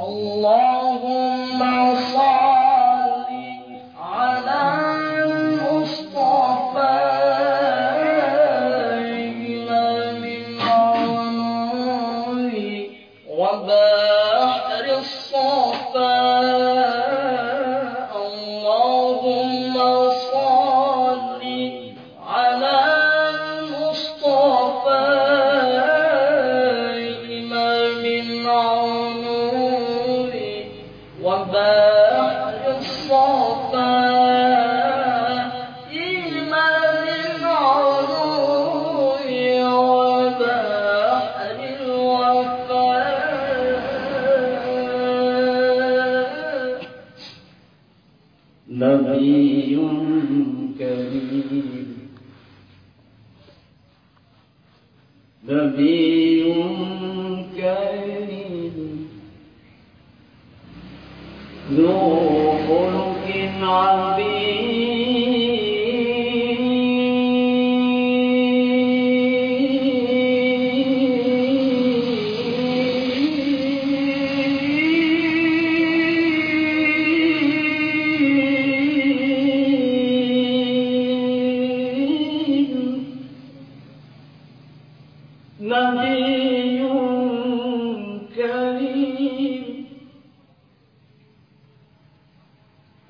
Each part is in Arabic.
اللهم نبي كريم. نبي كريم. ذو خلق عظيم. نبي كريم.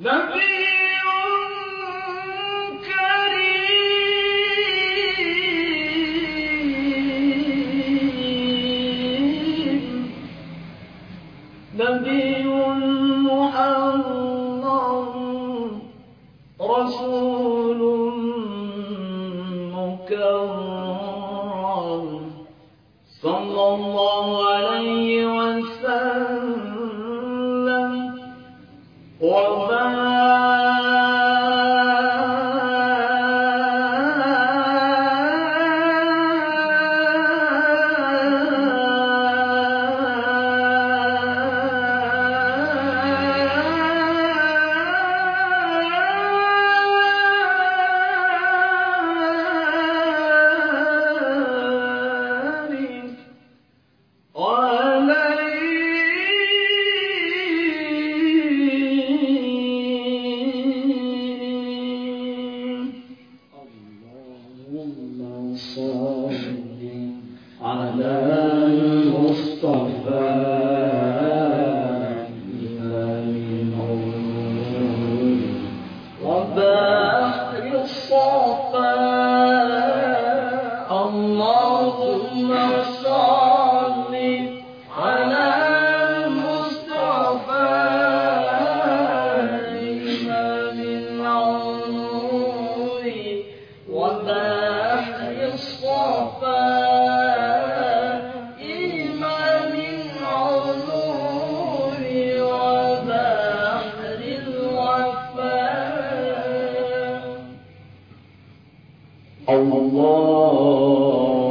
نبي كريم. نبي محرم رسول مكرم. وسلم. اللهم صل على المصطفى إمام العمر وبحر الصفا إمام العمر وبحر الوفاء الله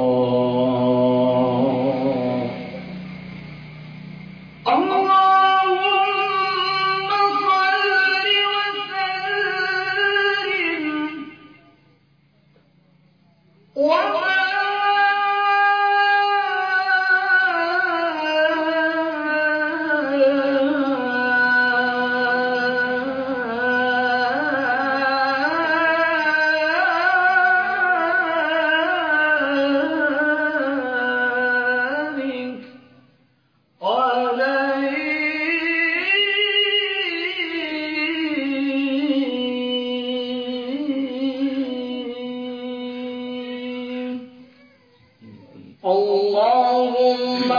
اللهم